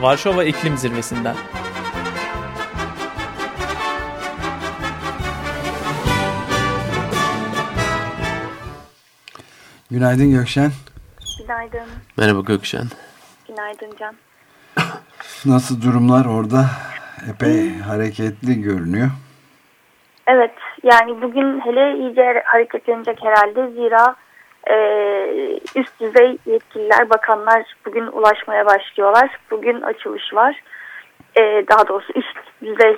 Varşova İklim Zirvesi'nden. Günaydın Gökşen. Günaydın. Merhaba Gökşen. Günaydın Can. Nasıl durumlar orada? Epey hareketli görünüyor. Evet yani bugün hele iyice hareketlenecek herhalde zira e, üst düzey yetkililer, bakanlar bugün ulaşmaya başlıyorlar. Bugün açılış var. E, daha doğrusu üst düzey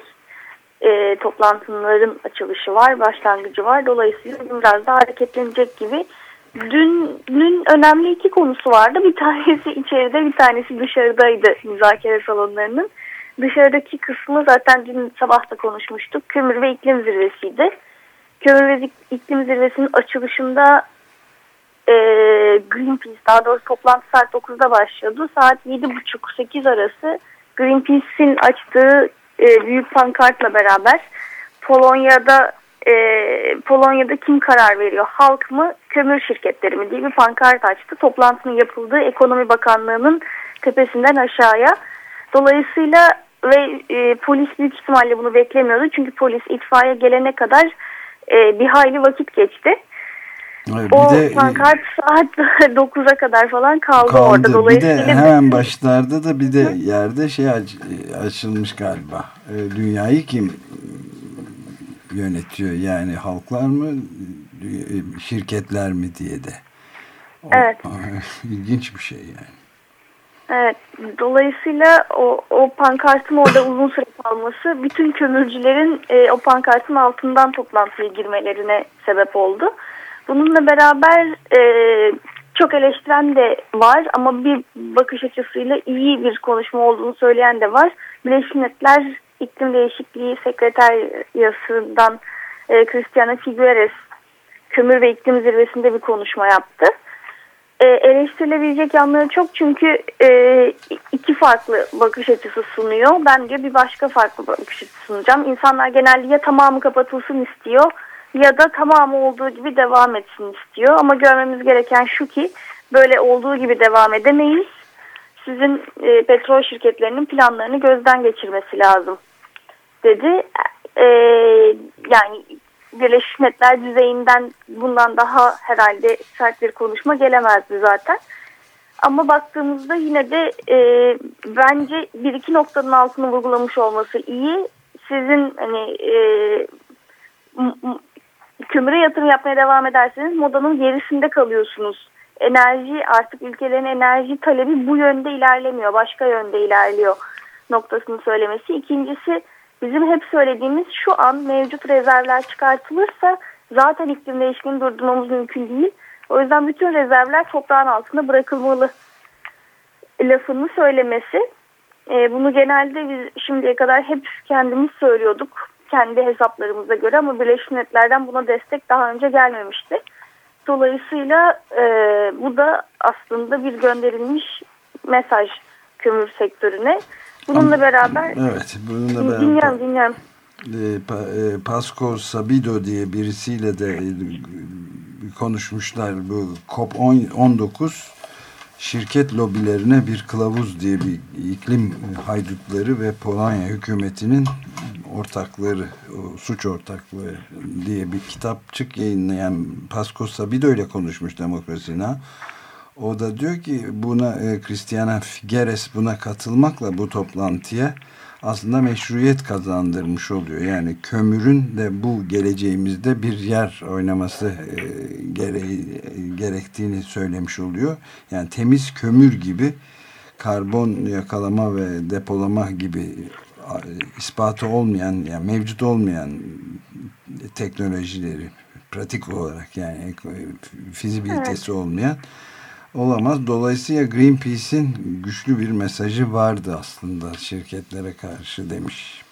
e, toplantıların açılışı var, başlangıcı var. Dolayısıyla biraz daha hareketlenecek gibi. Dünün önemli iki konusu vardı. Bir tanesi içeride, bir tanesi dışarıdaydı müzakere salonlarının. Dışarıdaki kısmı zaten dün sabah da konuşmuştuk. Kömür ve iklim zirvesiydi. Kömür ve iklim zirvesinin açılışında e, Greenpeace daha doğrusu toplantı saat 9'da başlıyordu. Saat 7.30-8 arası Greenpeace'in açtığı e, büyük pankartla beraber Polonya'da e, Polonya'da kim karar veriyor? Halk mı, kömür şirketleri mi diye bir pankart açtı. Toplantının yapıldığı Ekonomi Bakanlığı'nın tepesinden aşağıya. Dolayısıyla ve e, polis büyük ihtimalle bunu beklemiyordu. Çünkü polis itfaiye gelene kadar e, bir hayli vakit geçti. Bir o de, pankart saat 9'a kadar falan kaldı, kaldı. orada. Dolayısıyla bir de hemen başlarda da bir de yerde şey aç, açılmış galiba. E, dünyayı kim yönetiyor? Yani halklar mı, şirketler mi diye de. O, evet. İlginç bir şey yani. Evet. Dolayısıyla o, o pankartın orada uzun süre kalması bütün kömürcülerin e, o pankartın altından toplantıya girmelerine sebep oldu. Bununla beraber e, çok eleştiren de var ama bir bakış açısıyla iyi bir konuşma olduğunu söyleyen de var. Birleşmiş Milletler İklim Değişikliği Sekreteryası'ndan e, Cristiana Figueres kömür ve iklim zirvesinde bir konuşma yaptı. E, eleştirilebilecek yanları çok çünkü e, iki farklı bakış açısı sunuyor. Ben diyor bir başka farklı bakış açısı sunacağım. İnsanlar genelde ya tamamı kapatılsın istiyor ya da tamamı olduğu gibi devam etsin istiyor. Ama görmemiz gereken şu ki böyle olduğu gibi devam edemeyiz. Sizin e, petrol şirketlerinin planlarını gözden geçirmesi lazım dedi. E, yani Birleşmiş Milletler düzeyinden bundan daha herhalde sert bir konuşma gelemezdi zaten. Ama baktığımızda yine de e, bence bir iki noktanın altını vurgulamış olması iyi. Sizin hani e, kömüre yatırım yapmaya devam ederseniz modanın gerisinde kalıyorsunuz. Enerji artık ülkelerin enerji talebi bu yönde ilerlemiyor. Başka yönde ilerliyor noktasını söylemesi. İkincisi bizim hep söylediğimiz şu an mevcut rezervler çıkartılırsa zaten iklim değişikliğini durdurmamız mümkün değil. O yüzden bütün rezervler toprağın altında bırakılmalı lafını söylemesi. E, bunu genelde biz şimdiye kadar hep kendimiz söylüyorduk kendi hesaplarımıza göre ama Birleşmiş Milletler'den buna destek daha önce gelmemişti. Dolayısıyla e, bu da aslında bir gönderilmiş mesaj kömür sektörüne. Bununla beraber evet, bununla beraber dinliyorum dinliyorum. E, Pasco Sabido diye birisiyle de konuşmuşlar bu COP19 şirket lobilerine bir kılavuz diye bir iklim haydutları ve Polonya hükümetinin ortakları, suç ortaklığı diye bir kitapçık yayınlayan Pasco Sabido ile konuşmuş Demokrasina. O da diyor ki buna e, Christiana Figueres buna katılmakla bu toplantıya aslında meşruiyet kazandırmış oluyor. Yani kömürün de bu geleceğimizde bir yer oynaması e, gereği, gerektiğini söylemiş oluyor. Yani temiz kömür gibi karbon yakalama ve depolama gibi ispatı olmayan yani mevcut olmayan teknolojileri pratik olarak yani fizibilitesi evet. olmayan olamaz. Dolayısıyla Greenpeace'in güçlü bir mesajı vardı aslında şirketlere karşı demiş.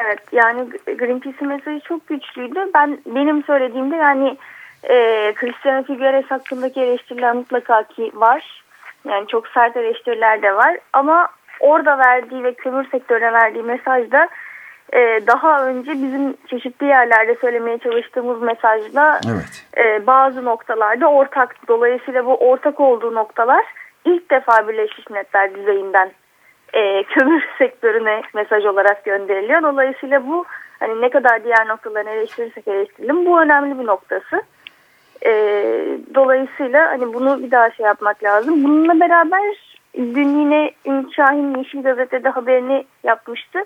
Evet yani Greenpeace'in mesajı çok güçlüydü. Ben benim söylediğimde yani e, Cristiano Figueres hakkındaki eleştiriler mutlaka ki var. Yani çok sert eleştiriler de var. Ama orada verdiği ve kömür sektörüne verdiği mesajda e, daha önce bizim çeşitli yerlerde söylemeye çalıştığımız mesajla evet. e, bazı noktalarda ortak. Dolayısıyla bu ortak olduğu noktalar ilk defa Birleşmiş Milletler düzeyinden e, kömür sektörüne mesaj olarak gönderiliyor. Dolayısıyla bu hani ne kadar diğer noktalarını eleştirirsek eleştirelim bu önemli bir noktası. E, dolayısıyla hani bunu bir daha şey yapmak lazım. Bununla beraber dün yine Ümit Şahin Yeşil Gazete'de haberini yapmıştı.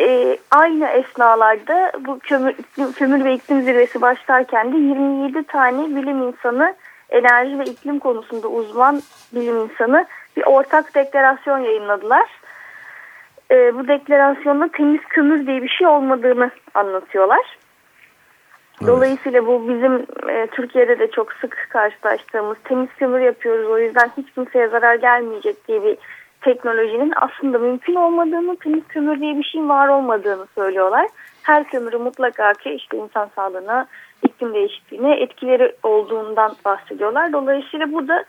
E, aynı esnalarda bu kömür, kömür ve iklim zirvesi başlarken de 27 tane bilim insanı enerji ve iklim konusunda uzman bilim insanı bir ortak deklarasyon yayınladılar. E, bu deklarasyonda temiz kömür diye bir şey olmadığını anlatıyorlar. Dolayısıyla bu bizim e, Türkiye'de de çok sık karşılaştığımız temiz kömür yapıyoruz o yüzden hiç kimseye zarar gelmeyecek diye bir teknolojinin aslında mümkün olmadığını, temiz kömür diye bir şeyin var olmadığını söylüyorlar. Her kömürü mutlaka ki işte insan sağlığına, iklim değişikliğine etkileri olduğundan bahsediyorlar. Dolayısıyla burada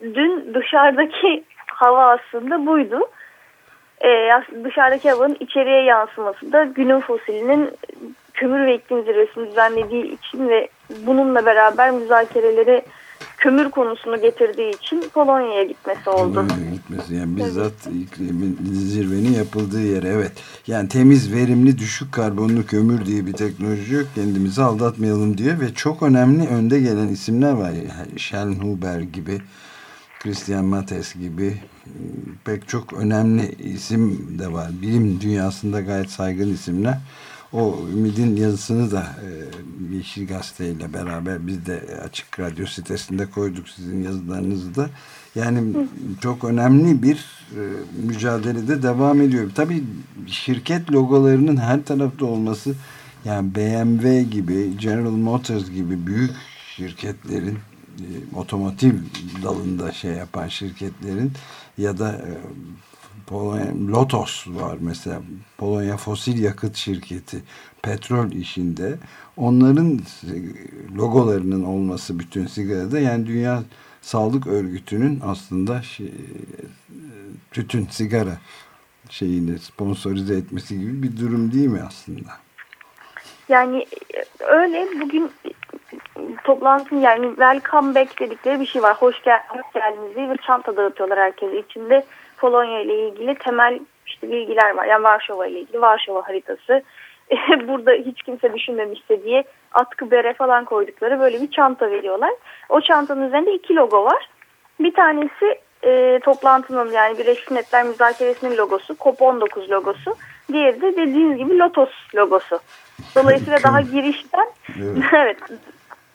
dün dışarıdaki hava aslında buydu. Ee, dışarıdaki havanın içeriye yansıması da günün fosilinin kömür ve iklim zirvesini düzenlediği için ve bununla beraber müzakereleri kömür konusunu getirdiği için Polonya'ya gitmesi oldu. Polonya'ya gitmesi yani bizzat iklimin zirvenin yapıldığı yere evet. Yani temiz, verimli, düşük karbonlu kömür diye bir teknoloji yok. Kendimizi aldatmayalım diye ve çok önemli önde gelen isimler var. Schellenhuber gibi, Christian Mates gibi pek çok önemli isim de var. Bilim dünyasında gayet saygın isimler. O Ümid'in yazısını da e, Yeşil Gazete ile beraber biz de Açık Radyo sitesinde koyduk sizin yazılarınızı da. Yani çok önemli bir e, mücadelede devam ediyor. Tabii şirket logolarının her tarafta olması yani BMW gibi, General Motors gibi büyük şirketlerin e, otomotiv dalında şey yapan şirketlerin ya da e, Polonya, Lotos var mesela Polonya Fosil Yakıt Şirketi petrol işinde onların logolarının olması bütün sigarada yani Dünya Sağlık Örgütü'nün aslında şey, tütün sigara şeyini sponsorize etmesi gibi bir durum değil mi aslında? Yani öyle bugün toplantı yani welcome back dedikleri bir şey var. Hoş, gel hoş geldiniz diye bir çanta dağıtıyorlar herkese. içinde Polonya ile ilgili temel işte bilgiler var. Yani Varşova ile ilgili Varşova haritası. Burada hiç kimse düşünmemişse diye atkı bere falan koydukları böyle bir çanta veriyorlar. O çantanın üzerinde iki logo var. Bir tanesi e, toplantının yani Birleşmiş Milletler Müzakeresinin logosu, COP19 logosu. Diğeri de dediğiniz gibi Lotos logosu. Dolayısıyla daha girişten evet, evet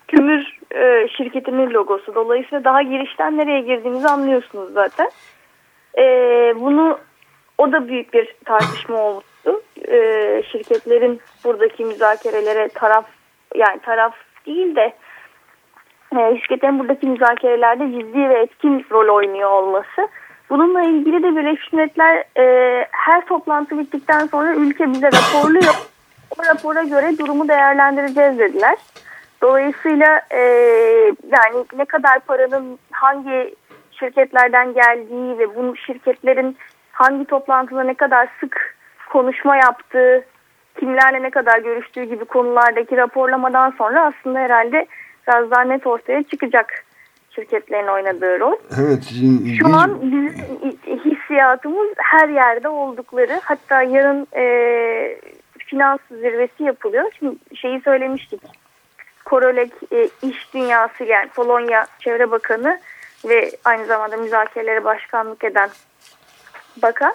kömür e, şirketinin logosu. Dolayısıyla daha girişten nereye girdiğimizi anlıyorsunuz zaten. E, bunu o da büyük bir tartışma olmuştu. E, şirketlerin buradaki müzakerelere taraf yani taraf değil de e, şirketlerin buradaki müzakerelerde ciddi ve etkin rol oynuyor olması. Bununla ilgili de Birleşmiş Milletler e, her toplantı bittikten sonra ülke bize raporluyor. O rapora göre durumu değerlendireceğiz dediler. Dolayısıyla e, yani ne kadar paranın hangi şirketlerden geldiği ve bu şirketlerin hangi toplantıda ne kadar sık konuşma yaptığı, kimlerle ne kadar görüştüğü gibi konulardaki raporlamadan sonra aslında herhalde biraz daha net ortaya çıkacak şirketlerin oynadığı rol. Evet. Şimdi, Şu an bizim hissiyatımız her yerde oldukları hatta yarın e, finans zirvesi yapılıyor. Şimdi şeyi söylemiştik. Korolek e, iş dünyası yani Polonya Çevre Bakanı ve aynı zamanda müzakerelere başkanlık eden bakan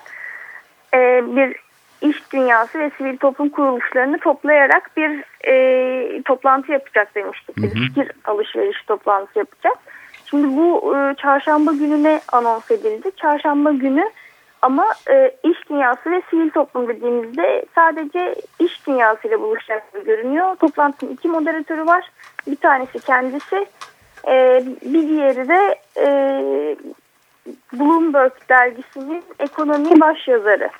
e, bir iş dünyası ve sivil toplum kuruluşlarını toplayarak bir e, toplantı yapacak demiştik. Bir fikir alışverişi toplantısı yapacak. Şimdi bu e, çarşamba gününe anons edildi. Çarşamba günü ama e, iş dünyası ve sivil toplum dediğimizde sadece iş dünyasıyla buluşacak gibi görünüyor. Toplantının iki moderatörü var. Bir tanesi kendisi, e, bir diğeri de e, Bloomberg dergisinin ekonomi başyazarı.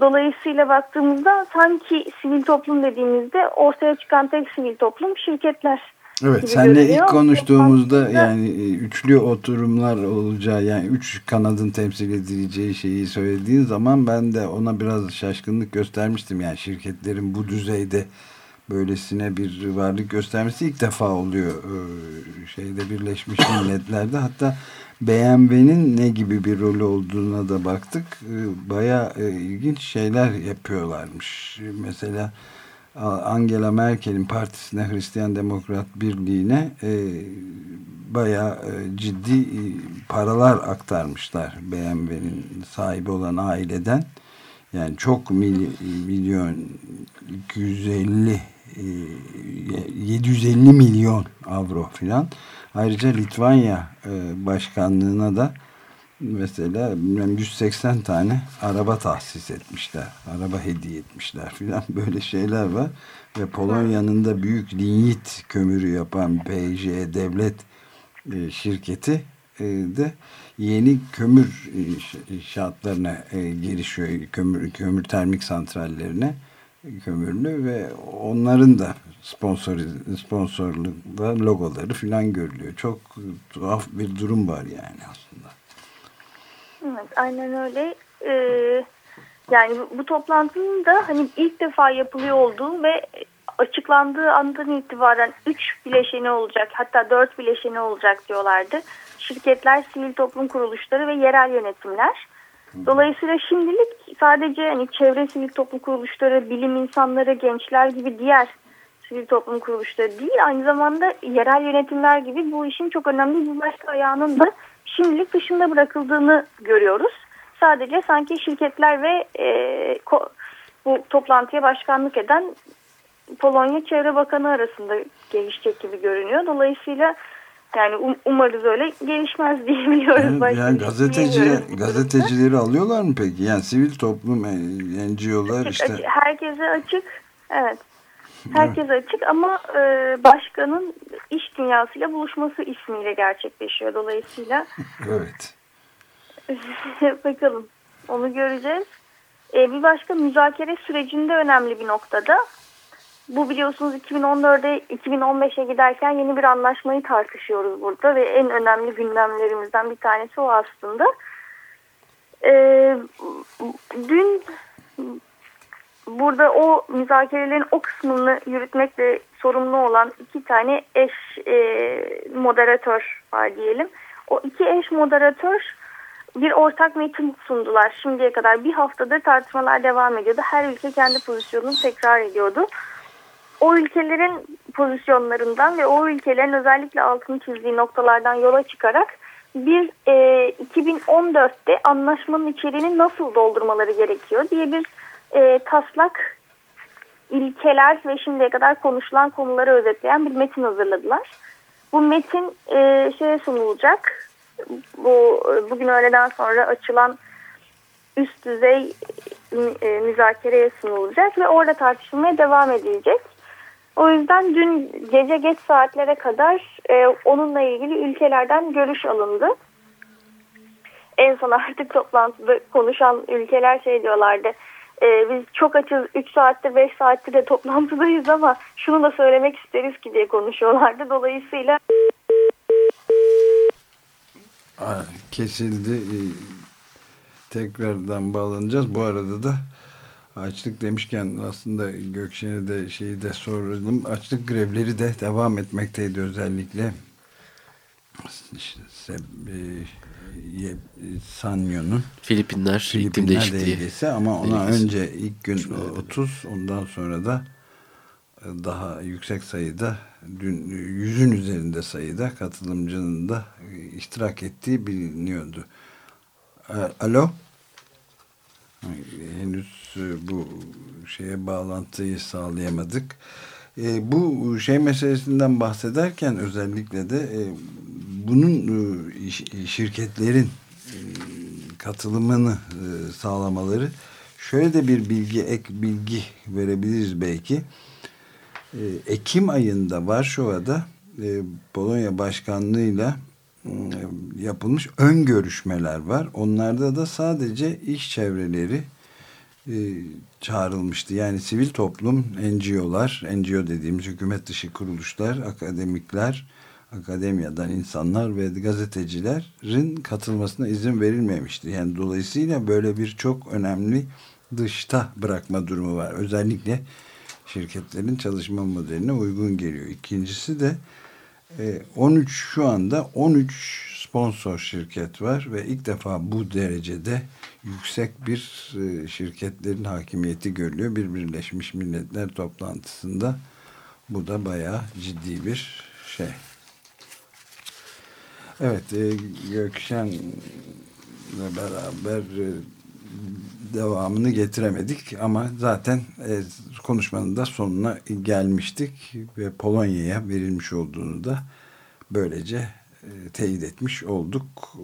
Dolayısıyla baktığımızda sanki sivil toplum dediğimizde ortaya çıkan tek sivil toplum şirketler. Evet senle ilk konuştuğumuzda yani e, üçlü oturumlar olacağı yani üç kanadın temsil edileceği şeyi söylediğin zaman ben de ona biraz şaşkınlık göstermiştim. Yani şirketlerin bu düzeyde böylesine bir varlık göstermesi ilk defa oluyor e, şeyde Birleşmiş Milletler'de. Hatta BMW'nin ne gibi bir rolü olduğuna da baktık. E, baya e, ilginç şeyler yapıyorlarmış. Mesela Angela Merkel'in partisine Hristiyan Demokrat Birliği'ne bayağı e, ciddi paralar aktarmışlar BMW'nin sahibi olan aileden. Yani çok mily milyon 250 e, 750 milyon avro filan. Ayrıca Litvanya e, başkanlığına da mesela 180 tane araba tahsis etmişler. Araba hediye etmişler filan böyle şeyler var. Ve Polonya'nın da büyük linyit kömürü yapan PJ devlet e, şirketi e, de yeni kömür inşaatlarına e, gelişiyor. Kömür, kömür termik santrallerine kömürlü ve onların da sponsor sponsorlukta logoları filan görülüyor. Çok tuhaf bir durum var yani aslında. Evet, aynen öyle. Ee, yani bu toplantının da hani ilk defa yapılıyor olduğu ve açıklandığı andan itibaren 3 bileşeni olacak hatta 4 bileşeni olacak diyorlardı. Şirketler, sivil toplum kuruluşları ve yerel yönetimler. Dolayısıyla şimdilik sadece hani çevre sivil toplum kuruluşları, bilim insanları, gençler gibi diğer sivil toplum kuruluşları değil aynı zamanda yerel yönetimler gibi bu işin çok önemli bir başka ayağının da şimdilik dışında bırakıldığını görüyoruz. Sadece sanki şirketler ve e, ko, bu toplantıya başkanlık eden Polonya Çevre Bakanı arasında gelişecek gibi görünüyor. Dolayısıyla yani um, umarız öyle gelişmez diyebiliyoruz. Yani, yani gazeteci, gazetecileri alıyorlar mı peki? Yani sivil toplum e, NGO'lar açık, işte. Açık, herkese açık. Evet. Herkes evet. açık ama e, başkanın iş dünyasıyla buluşması ismiyle gerçekleşiyor. Dolayısıyla evet. bakalım. Onu göreceğiz. E, bir başka müzakere sürecinde önemli bir noktada bu biliyorsunuz 2014'e 2015'e giderken yeni bir anlaşmayı tartışıyoruz burada ve en önemli gündemlerimizden bir tanesi o aslında. Ee, dün burada o müzakerelerin o kısmını yürütmekle sorumlu olan iki tane eş e, moderatör var diyelim. O iki eş moderatör bir ortak metin sundular. Şimdiye kadar bir haftadır tartışmalar devam ediyordu. Her ülke kendi pozisyonunu tekrar ediyordu o ülkelerin pozisyonlarından ve o ülkelerin özellikle altını çizdiği noktalardan yola çıkarak bir e, 2014'te anlaşmanın içeriğini nasıl doldurmaları gerekiyor diye bir e, taslak ilkeler ve şimdiye kadar konuşulan konuları özetleyen bir metin hazırladılar. Bu metin e, şeye sunulacak. Bu bugün öğleden sonra açılan üst düzey e, müzakereye sunulacak ve orada tartışılmaya devam edilecek. O yüzden dün gece geç saatlere kadar e, onunla ilgili ülkelerden görüş alındı. En son artık toplantıda konuşan ülkeler şey diyorlardı. E, biz çok açız 3 saatte 5 saatte de toplantıdayız ama şunu da söylemek isteriz ki diye konuşuyorlardı. Dolayısıyla kesildi. E, tekrardan bağlanacağız. Bu arada da Açlık demişken aslında Gökşen'e de şeyi de sordum. Açlık grevleri de devam etmekteydi özellikle. İşte, e, Sanyo'nun Filipinler, Filipinler değişikliği. ama ona Değişikliği. önce ilk gün 30 ondan sonra da e, daha yüksek sayıda dün yüzün üzerinde sayıda katılımcının da e, iştirak ettiği biliniyordu. Alo? Henüz e, bu şeye bağlantıyı sağlayamadık. E, bu şey meselesinden bahsederken özellikle de e, bunun e, şirketlerin e, katılımını e, sağlamaları şöyle de bir bilgi ek bilgi verebiliriz belki. E, Ekim ayında Varşova'da e, Polonya Başkanlığı'yla yapılmış ön görüşmeler var. Onlarda da sadece iş çevreleri e, çağrılmıştı. Yani sivil toplum, NGO'lar, NGO dediğimiz hükümet dışı kuruluşlar, akademikler, akademiyadan insanlar ve gazetecilerin katılmasına izin verilmemişti. Yani dolayısıyla böyle bir çok önemli dışta bırakma durumu var. Özellikle şirketlerin çalışma modeline uygun geliyor. İkincisi de 13 e, şu anda 13 sponsor şirket var ve ilk defa bu derecede yüksek bir e, şirketlerin hakimiyeti görülüyor. Bir Birleşmiş Milletler toplantısında bu da bayağı ciddi bir şey. Evet, e, Gökşen'le beraber devamını getiremedik ama zaten e, konuşmanın da sonuna gelmiştik ve Polonya'ya verilmiş olduğunu da böylece e, teyit etmiş olduk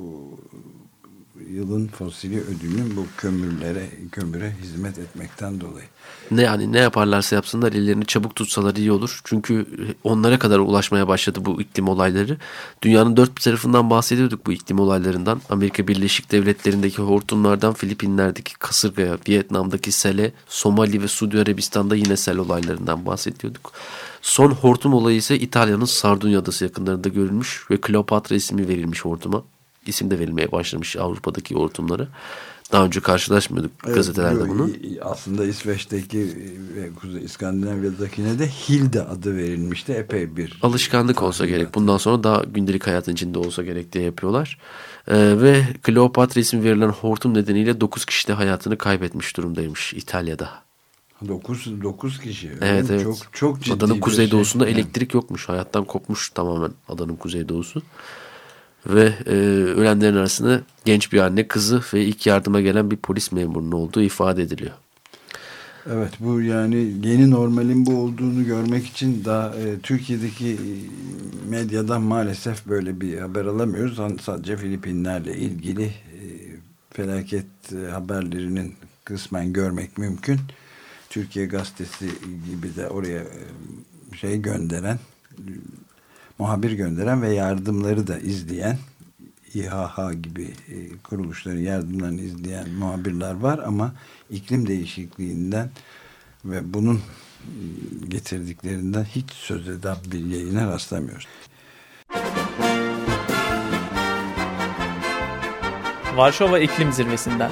yılın fosili ödülünün bu kömürlere, kömüre hizmet etmekten dolayı. Ne yani ne yaparlarsa yapsınlar ellerini çabuk tutsalar iyi olur. Çünkü onlara kadar ulaşmaya başladı bu iklim olayları. Dünyanın dört bir tarafından bahsediyorduk bu iklim olaylarından. Amerika Birleşik Devletleri'ndeki hortumlardan Filipinler'deki kasırgaya, Vietnam'daki sele, Somali ve Suudi Arabistan'da yine sel olaylarından bahsediyorduk. Son hortum olayı ise İtalya'nın Sardunya Adası yakınlarında görülmüş ve Kleopatra ismi verilmiş hortuma isim de verilmeye başlamış Avrupa'daki hortumlara. Daha önce karşılaşmıyorduk evet, gazetelerde bunu. Aslında İsveç'teki ve Kuzey İskandinavya'dakine de Hilde adı verilmişti. Epey bir alışkanlık olsa gerek. Bundan sonra daha gündelik hayatın içinde olsa gerek diye yapıyorlar. Ee, ve Kleopatra isim verilen hortum nedeniyle 9 kişi de hayatını kaybetmiş durumdaymış İtalya'da. 9 9 kişi. Evet evet. Çok çok ciddi Adanın kuzeydoğusunda şey. elektrik yokmuş. Hayattan kopmuş tamamen adanın kuzeydoğusu ve e, ölenlerin arasında genç bir anne kızı ve ilk yardıma gelen bir polis memurunun olduğu ifade ediliyor. Evet bu yani yeni normalin bu olduğunu görmek için daha e, Türkiye'deki e, medyadan maalesef böyle bir haber alamıyoruz. Sadece Filipinlerle ilgili e, felaket e, haberlerinin kısmen görmek mümkün. Türkiye gazetesi gibi de oraya e, şey gönderen muhabir gönderen ve yardımları da izleyen İHH gibi e, kuruluşların yardımlarını izleyen muhabirler var ama iklim değişikliğinden ve bunun e, getirdiklerinden hiç söz eden bir yayına rastlamıyoruz. Varşova İklim Zirvesi'nden